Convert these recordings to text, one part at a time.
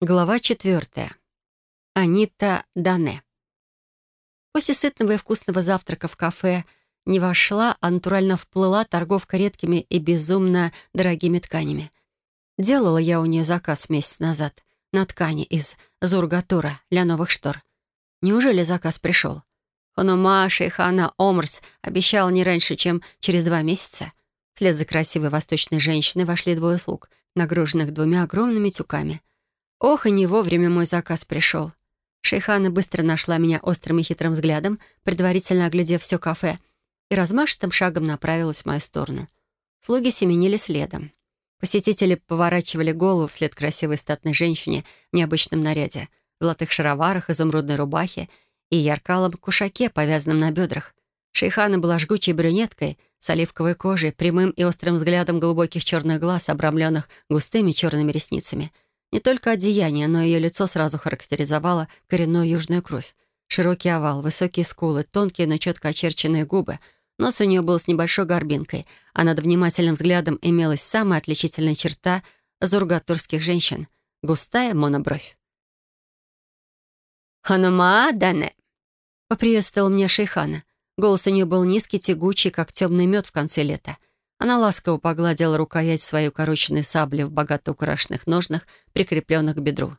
Глава четвертая. Анита Дане. После сытного и вкусного завтрака в кафе не вошла, а натурально вплыла торговка редкими и безумно дорогими тканями. Делала я у нее заказ месяц назад на ткани из Зургатура для новых штор. Неужели заказ пришел? Ханума Шейхана Омрс обещал не раньше, чем через два месяца. Вслед за красивой восточной женщиной вошли двое слуг, нагруженных двумя огромными тюками — Ох, и не вовремя мой заказ пришел. Шейхана быстро нашла меня острым и хитрым взглядом, предварительно оглядев все кафе, и размашистым шагом направилась в мою сторону. Слуги семенили следом. Посетители поворачивали голову вслед красивой статной женщине в необычном наряде, золотых шароварах, изумрудной рубахе и яркалом кушаке, повязанном на бедрах. Шейхана была жгучей брюнеткой, с оливковой кожей, прямым и острым взглядом глубоких черных глаз, обрамленных густыми черными ресницами — не только одеяние, но ее лицо сразу характеризовало коренную южную кровь. Широкий овал, высокие скулы, тонкие, но четко очерченные губы. Нос у нее был с небольшой горбинкой, а над внимательным взглядом имелась самая отличительная черта зургатурских женщин — густая монобровь. «Ханума Дане!» — поприветствовал меня шейхана. Голос у нее был низкий, тягучий, как темный мед в конце лета — она ласково погладила рукоять своей укороченной сабли в богато украшенных ножнах, прикрепленных к бедру.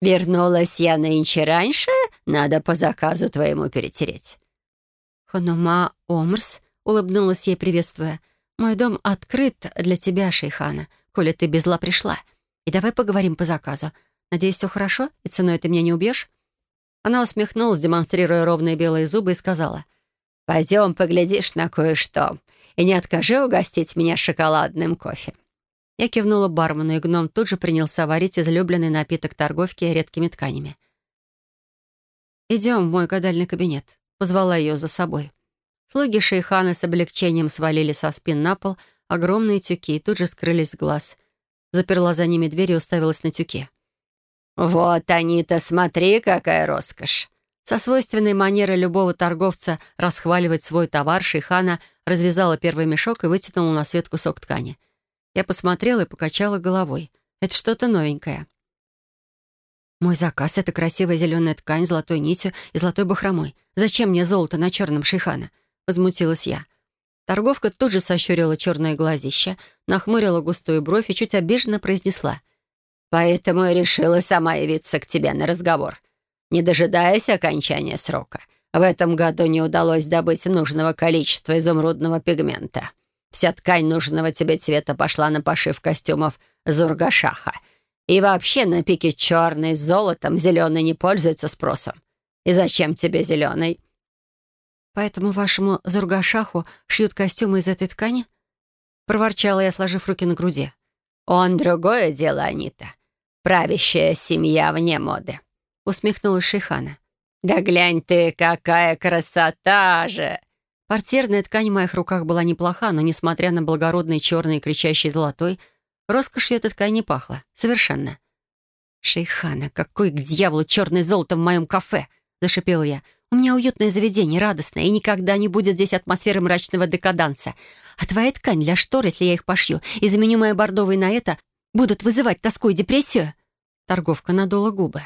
«Вернулась я нынче раньше, надо по заказу твоему перетереть». «Ханума Омрс», — улыбнулась ей, приветствуя, «мой дом открыт для тебя, шейхана, коли ты без зла пришла. И давай поговорим по заказу. Надеюсь, все хорошо, и ценой ты меня не убьешь?» Она усмехнулась, демонстрируя ровные белые зубы, и сказала, «Пойдем, поглядишь на кое-что и не откажи угостить меня шоколадным кофе». Я кивнула бармену, и гном тут же принялся варить излюбленный напиток торговки редкими тканями. «Идем в мой гадальный кабинет», — позвала ее за собой. Слуги шейхана с облегчением свалили со спин на пол огромные тюки и тут же скрылись с глаз. Заперла за ними дверь и уставилась на тюки. «Вот они-то, смотри, какая роскошь!» Со свойственной манерой любого торговца расхваливать свой товар шейхана развязала первый мешок и вытянула на свет кусок ткани. Я посмотрела и покачала головой. Это что-то новенькое. Мой заказ — это красивая зеленая ткань золотой нитью и золотой бахромой. Зачем мне золото на черном шейхана? Возмутилась я. Торговка тут же сощурила черное глазище, нахмурила густую бровь и чуть обиженно произнесла. «Поэтому я решила сама явиться к тебе на разговор не дожидаясь окончания срока. В этом году не удалось добыть нужного количества изумрудного пигмента. Вся ткань нужного тебе цвета пошла на пошив костюмов Зургашаха. И вообще на пике черный с золотом зеленый не пользуется спросом. И зачем тебе зеленый? Поэтому вашему Зургашаху шьют костюмы из этой ткани? Проворчала я, сложив руки на груди. Он другое дело, Анита. Правящая семья вне моды усмехнулась Шейхана. «Да глянь ты, какая красота же!» Портьерная ткань в моих руках была неплоха, но, несмотря на благородный черный и кричащий золотой, роскошью эта ткань не пахла. Совершенно. «Шейхана, какой к дьяволу черное золото в моем кафе!» — зашипела я. «У меня уютное заведение, радостное, и никогда не будет здесь атмосферы мрачного декаданса. А твоя ткань для штор, если я их пошью, и заменю мои бордовые на это, будут вызывать тоску и депрессию?» Торговка надула губы.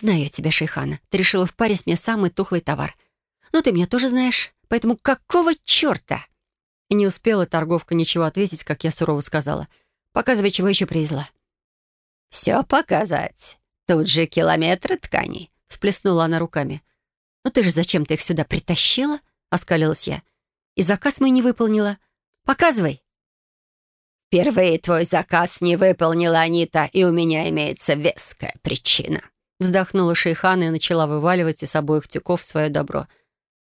«Знаю я тебя, Шейхана. Ты решила впарить мне самый тухлый товар. Но ты меня тоже знаешь, поэтому какого черта?» И не успела торговка ничего ответить, как я сурово сказала. «Показывай, чего еще привезла». «Все показать. Тут же километры тканей», — всплеснула она руками. «Ну ты же зачем ты их сюда притащила?» — оскалилась я. «И заказ мой не выполнила. Показывай». «Впервые твой заказ не выполнила Анита, и у меня имеется веская причина», Вздохнула шейхана и начала вываливать из обоих тюков свое добро.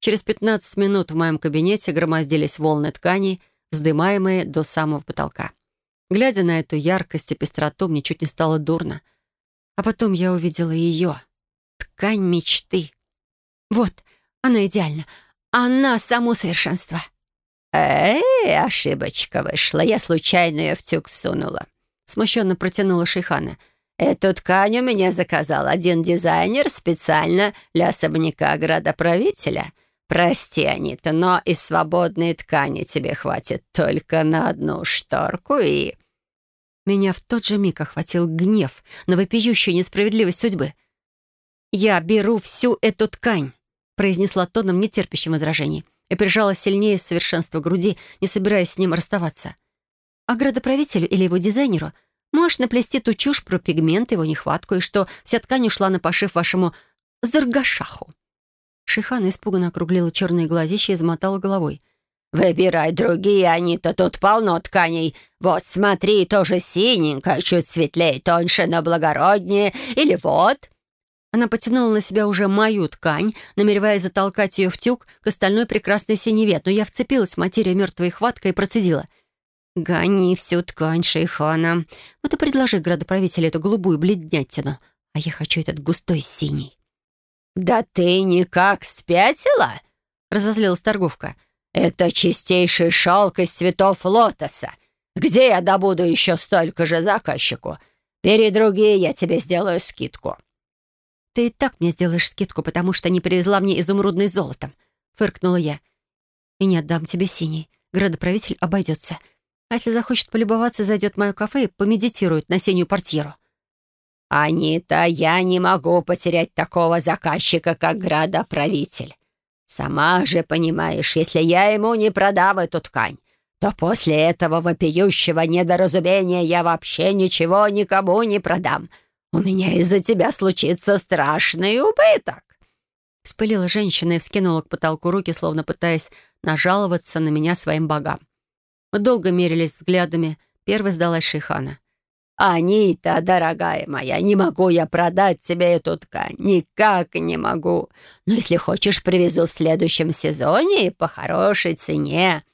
Через 15 минут в моем кабинете громоздились волны тканей, вздымаемые до самого потолка. Глядя на эту яркость и пестроту, мне чуть не стало дурно. А потом я увидела ее. Ткань мечты. Вот, она идеальна. Она само совершенство. «Эй, ошибочка вышла. Я случайно ее в тюк сунула». Смущенно протянула шейхана — Эту ткань у меня заказал один дизайнер специально для особняка градоправителя. Прости, Анита, но из свободной ткани тебе хватит только на одну шторку и...» Меня в тот же миг охватил гнев на вопиющую несправедливость судьбы. «Я беру всю эту ткань», — произнесла тоном, нетерпящим возражений, и прижала сильнее совершенства груди, не собираясь с ним расставаться. «А градоправителю или его дизайнеру можешь наплести ту чушь про пигмент, его нехватку, и что вся ткань ушла на пошив вашему заргашаху». Шихана испуганно округлила черные глазища и замотала головой — «Выбирай другие, они-то тут полно тканей. Вот смотри, тоже синенькая, чуть светлее, тоньше, но благороднее. Или вот...» Она потянула на себя уже мою ткань, намереваясь затолкать ее в тюк к остальной прекрасной синеве, но я вцепилась в материю мертвой хваткой и процедила. «Гони всю ткань, шейхана. Вот и предложи градоправителю эту голубую бледнятину, а я хочу этот густой синий». «Да ты никак спятила?» — разозлилась торговка. Это чистейший шелк из цветов лотоса. Где я добуду еще столько же заказчику? Бери другие, я тебе сделаю скидку». «Ты и так мне сделаешь скидку, потому что не привезла мне изумрудный золотом», — фыркнула я. «И не отдам тебе синий. Градоправитель обойдется. А если захочет полюбоваться, зайдет в мое кафе и помедитирует на синюю портьеру». «Анита, я не могу потерять такого заказчика, как градоправитель. «Сама же понимаешь, если я ему не продам эту ткань, то после этого вопиющего недоразумения я вообще ничего никому не продам. У меня из-за тебя случится страшный убыток». Вспылила женщина и вскинула к потолку руки, словно пытаясь нажаловаться на меня своим богам. Мы долго мерились взглядами. Первой сдалась Шейхана. «Анита, дорогая моя, не могу я продать тебе эту ткань. Никак не могу. Но если хочешь, привезу в следующем сезоне по хорошей цене».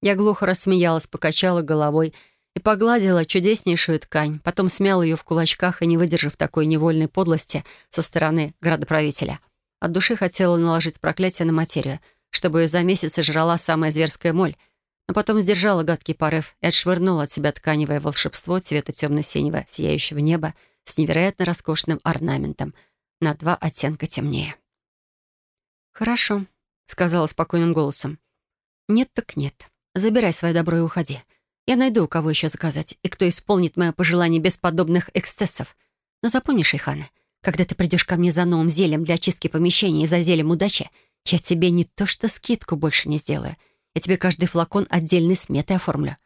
Я глухо рассмеялась, покачала головой и погладила чудеснейшую ткань, потом смяла ее в кулачках и, не выдержав такой невольной подлости со стороны градоправителя, от души хотела наложить проклятие на материю, чтобы ее за месяц сожрала самая зверская моль — но потом сдержала гадкий порыв и отшвырнула от себя тканевое волшебство цвета темно-синего сияющего неба с невероятно роскошным орнаментом на два оттенка темнее. «Хорошо», — сказала спокойным голосом. «Нет так нет. Забирай свое добро и уходи. Я найду, у кого еще заказать, и кто исполнит мое пожелание без подобных эксцессов. Но запомни, Шейхана, когда ты придешь ко мне за новым зельем для очистки помещения и за зельем удачи, я тебе не то что скидку больше не сделаю, я тебе каждый флакон отдельной сметой оформлю».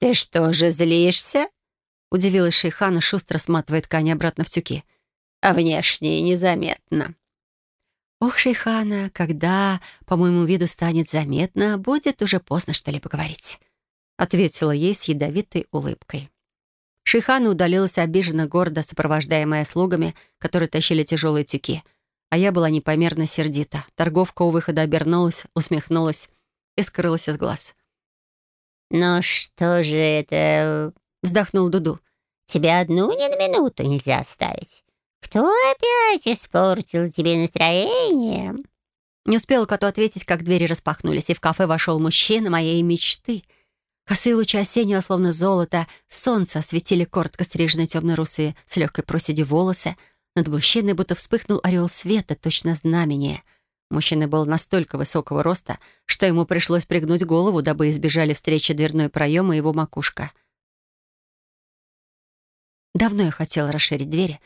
«Ты что же злишься?» — удивилась Шейхана, шустро сматывая ткань обратно в тюки. «А внешне незаметно». «Ох, Шейхана, когда, по моему виду, станет заметно, будет уже поздно что-либо говорить», — ответила ей с ядовитой улыбкой. Шейхана удалилась обиженно гордо, сопровождаемая слугами, которые тащили тяжелые тюки — а я была непомерно сердита. Торговка у выхода обернулась, усмехнулась и скрылась из глаз. «Ну что же это...» — вздохнул Дуду. «Тебя одну ни на минуту нельзя оставить. Кто опять испортил тебе настроение?» Не успела коту ответить, как двери распахнулись, и в кафе вошел мужчина моей мечты. Косые лучи осеннего, словно золото, солнца осветили коротко стриженные темно-русые с легкой проседи волосы — над мужчиной будто вспыхнул орел света, точно знамение. Мужчина был настолько высокого роста, что ему пришлось пригнуть голову, дабы избежали встречи дверной проема и его макушка. Давно я хотела расширить двери,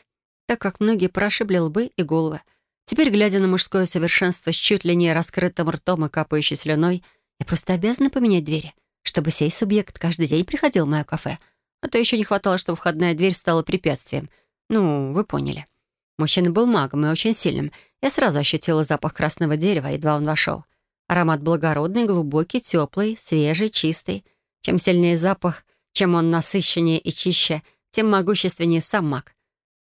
так как многие прошибли лбы и головы. Теперь, глядя на мужское совершенство с чуть ли не раскрытым ртом и капающей слюной, я просто обязана поменять двери, чтобы сей субъект каждый день приходил в мое кафе. А то еще не хватало, чтобы входная дверь стала препятствием. Ну, вы поняли. Мужчина был магом и очень сильным. Я сразу ощутила запах красного дерева, едва он вошел. Аромат благородный, глубокий, теплый, свежий, чистый. Чем сильнее запах, чем он насыщеннее и чище, тем могущественнее сам маг.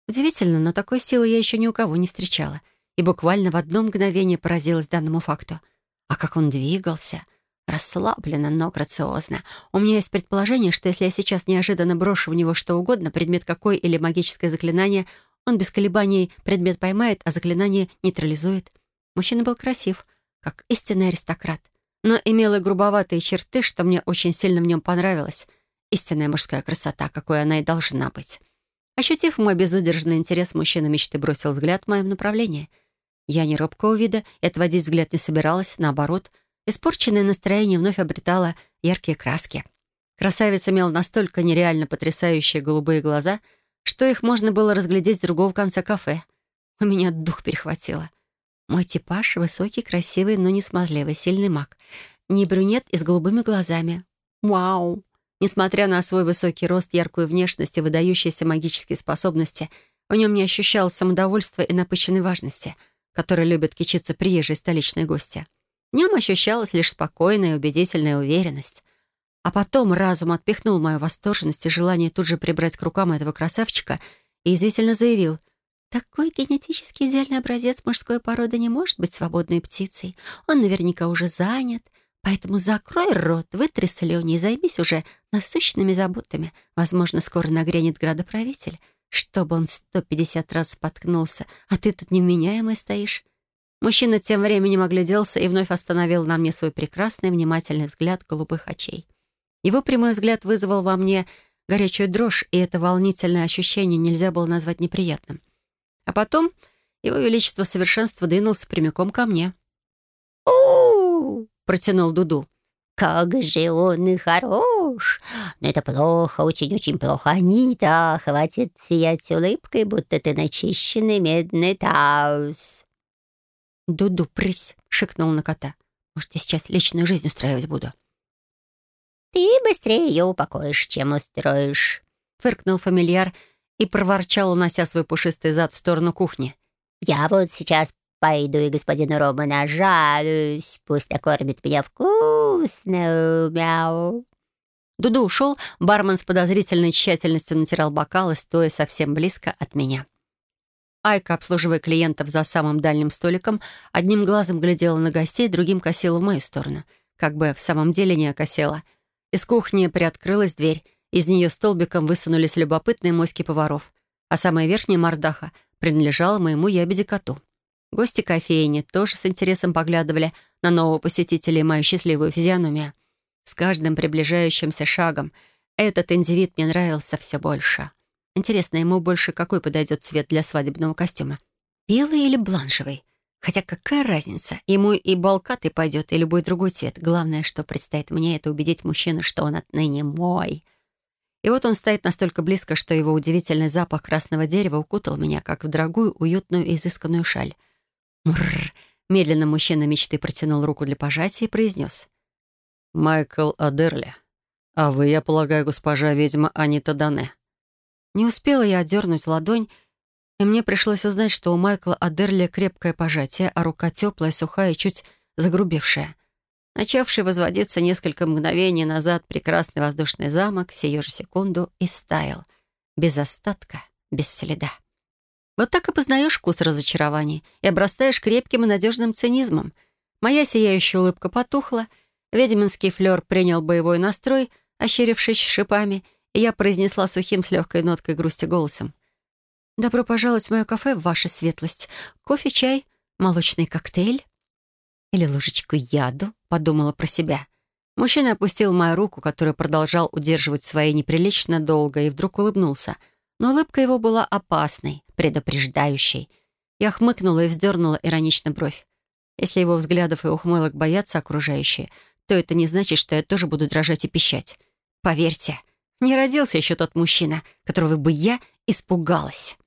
Удивительно, но такой силы я еще ни у кого не встречала. И буквально в одно мгновение поразилась данному факту. А как он двигался! Расслабленно, но грациозно. У меня есть предположение, что если я сейчас неожиданно брошу в него что угодно, предмет какой или магическое заклинание, он без колебаний предмет поймает, а заклинание нейтрализует. Мужчина был красив, как истинный аристократ, но имел и грубоватые черты, что мне очень сильно в нем понравилось. Истинная мужская красота, какой она и должна быть. Ощутив мой безудержный интерес, мужчина мечты бросил взгляд в моем направлении. Я не робкого вида и отводить взгляд не собиралась, наоборот. Испорченное настроение вновь обретало яркие краски. Красавец имел настолько нереально потрясающие голубые глаза, что их можно было разглядеть с другого конца кафе. У меня дух перехватило. Мой типаж — высокий, красивый, но не смазливый, сильный маг. Не брюнет и с голубыми глазами. Вау! Несмотря на свой высокий рост, яркую внешность и выдающиеся магические способности, в нем не ощущалось самодовольства и напыщенной важности, которые любят кичиться приезжие столичные гости. В нем ощущалась лишь спокойная и убедительная уверенность. А потом разум отпихнул мою восторженность и желание тут же прибрать к рукам этого красавчика и извительно заявил, «Такой генетически идеальный образец мужской породы не может быть свободной птицей. Он наверняка уже занят, поэтому закрой рот, вытри слюни и займись уже насыщенными заботами. Возможно, скоро нагрянет градоправитель, чтобы он 150 раз споткнулся, а ты тут невменяемый стоишь». Мужчина тем временем огляделся и вновь остановил на мне свой прекрасный внимательный взгляд голубых очей. Его прямой взгляд вызвал во мне горячую дрожь, и это волнительное ощущение нельзя было назвать неприятным. А потом его величество совершенства двинулся прямиком ко мне. у протянул Дуду. «Как же он и хорош! Но это плохо, очень-очень плохо. Анита, хватит сиять улыбкой, будто ты начищенный медный таус». «Дуду, прысь!» — шикнул на кота. «Может, я сейчас личную жизнь устраивать буду?» «Ты быстрее ее упокоишь, чем устроишь», — фыркнул фамильяр и проворчал, унося свой пушистый зад в сторону кухни. «Я вот сейчас пойду и господину Рома нажалюсь. Пусть накормит меня вкусно, мяу». Дуду ушел, бармен с подозрительной тщательностью натирал бокалы, стоя совсем близко от меня. Айка, обслуживая клиентов за самым дальним столиком, одним глазом глядела на гостей, другим косила в мою сторону. Как бы в самом деле не окосела — из кухни приоткрылась дверь. Из нее столбиком высунулись любопытные моськи поваров, а самая верхняя мордаха принадлежала моему ябеде-коту. Гости кофейни тоже с интересом поглядывали на нового посетителя и мою счастливую физиономию. С каждым приближающимся шагом этот индивид мне нравился все больше. Интересно, ему больше какой подойдет цвет для свадебного костюма? Белый или бланшевый? Хотя какая разница? Ему и балкатый пойдет, и любой другой цвет. Главное, что предстоит мне, это убедить мужчину, что он отныне мой. И вот он стоит настолько близко, что его удивительный запах красного дерева укутал меня, как в дорогую, уютную и изысканную шаль. Мрррр. Медленно мужчина мечты протянул руку для пожатия и произнес. «Майкл Адерли. А вы, я полагаю, госпожа ведьма Анита Дане». Не успела я отдернуть ладонь, и мне пришлось узнать, что у Майкла Адерли крепкое пожатие, а рука теплая, сухая и чуть загрубевшая. Начавший возводиться несколько мгновений назад прекрасный воздушный замок сию же секунду и стаял. Без остатка, без следа. Вот так и познаешь вкус разочарований и обрастаешь крепким и надежным цинизмом. Моя сияющая улыбка потухла, ведьминский флер принял боевой настрой, ощерившись шипами, и я произнесла сухим с легкой ноткой грусти голосом. «Добро пожаловать в мое кафе, ваша светлость. Кофе, чай, молочный коктейль?» «Или ложечку яду?» — подумала про себя. Мужчина опустил мою руку, которую продолжал удерживать своей неприлично долго, и вдруг улыбнулся. Но улыбка его была опасной, предупреждающей. Я хмыкнула и вздернула иронично бровь. Если его взглядов и ухмылок боятся окружающие, то это не значит, что я тоже буду дрожать и пищать. Поверьте, не родился еще тот мужчина, которого бы я испугалась.